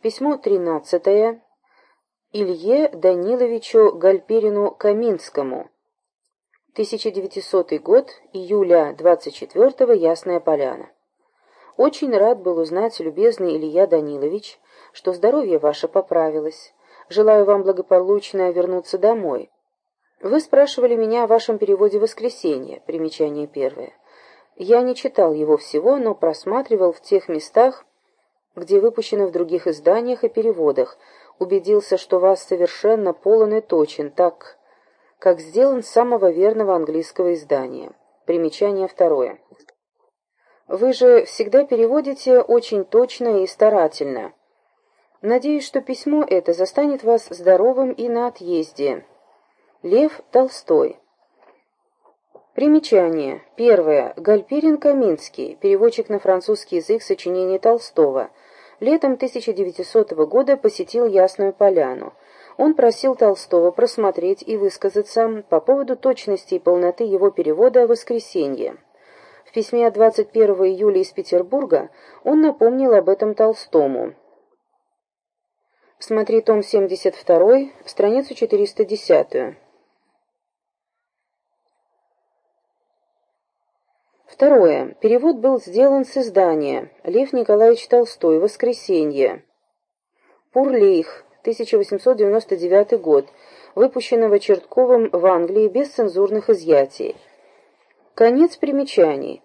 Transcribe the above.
Письмо 13 Илье Даниловичу Гальперину Каминскому. 1900 год, июля 24 Ясная Поляна. Очень рад был узнать, любезный Илья Данилович, что здоровье ваше поправилось. Желаю вам благополучно вернуться домой. Вы спрашивали меня о вашем переводе «Воскресенье», примечание первое. Я не читал его всего, но просматривал в тех местах, где выпущено в других изданиях и переводах, убедился, что вас совершенно полон и точен, так, как сделан с самого верного английского издания. Примечание второе. Вы же всегда переводите очень точно и старательно. Надеюсь, что письмо это застанет вас здоровым и на отъезде. Лев Толстой. Примечание. Первое. Гальперин Каминский, переводчик на французский язык сочинений Толстого – летом 1900 года посетил Ясную Поляну. Он просил Толстого просмотреть и высказаться по поводу точности и полноты его перевода «Воскресенье». В письме от 21 июля из Петербурга он напомнил об этом Толстому. Смотри том 72, страницу 410. Второе. Перевод был сделан с издания Лев Николаевич Толстой. Воскресенье. Пурлейх. 1899 год. Выпущенного Чертковым в Англии без цензурных изъятий. Конец примечаний.